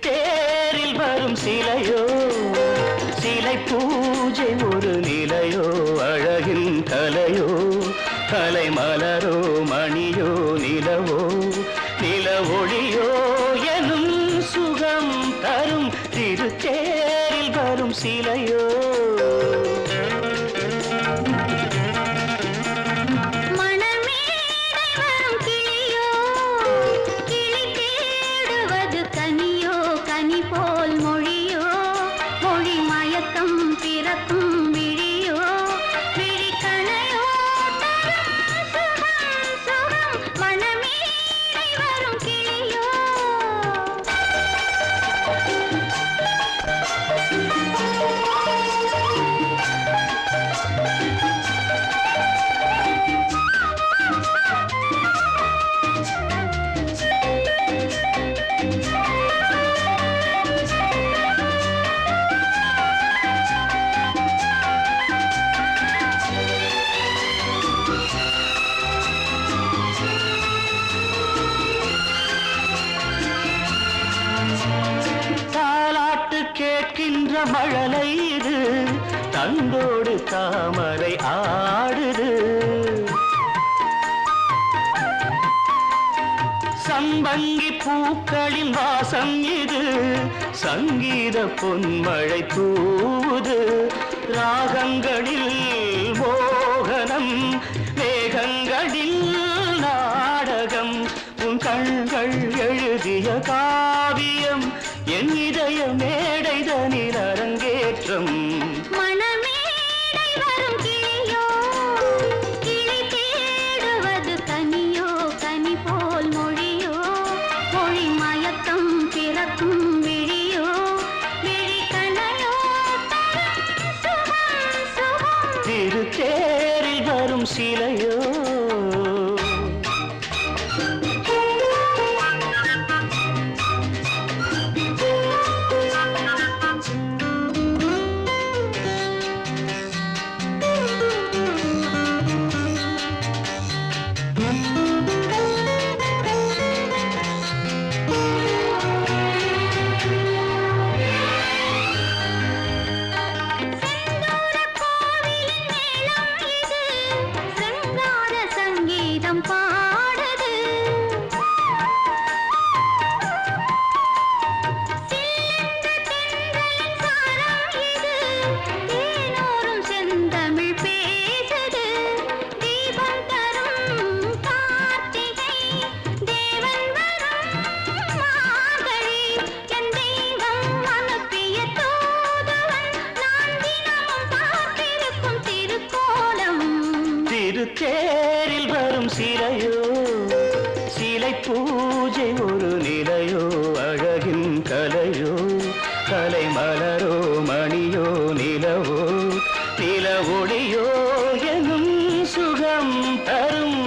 தேரில் வரும் சிலையோ சிலை பூஜை ஒரு நிலையோ அழகின் கலையோ கலை மலரோ மணியோ நிலவோ நில ஒளியோ எனும் சுகம் தரும். திருத்தேரில் வரும் சிலையோ கேட்கின்ற மழலை இது தந்தோடு தாமரை ஆடுது. சம்பங்கி பூக்களின் வாசம் இது சங்கீத பொன்மழை தூவுது. ராகங்களில் மோகனம் மேகங்களில் நாடகம். உன் கண்கள் எழுதிய காவி என் இதய மேடைதனில் அரங்கேற்றம் மணமேடை வரும் கிளியோ பாம்பா தேரில் வரும் சிலையோ சிலை பூஜை ஒரு நிலையோ அழகின் கலையோ கலை மலரோ மணியோ நிலவோ நில ஒளியோ எனும் சுகம் தரும்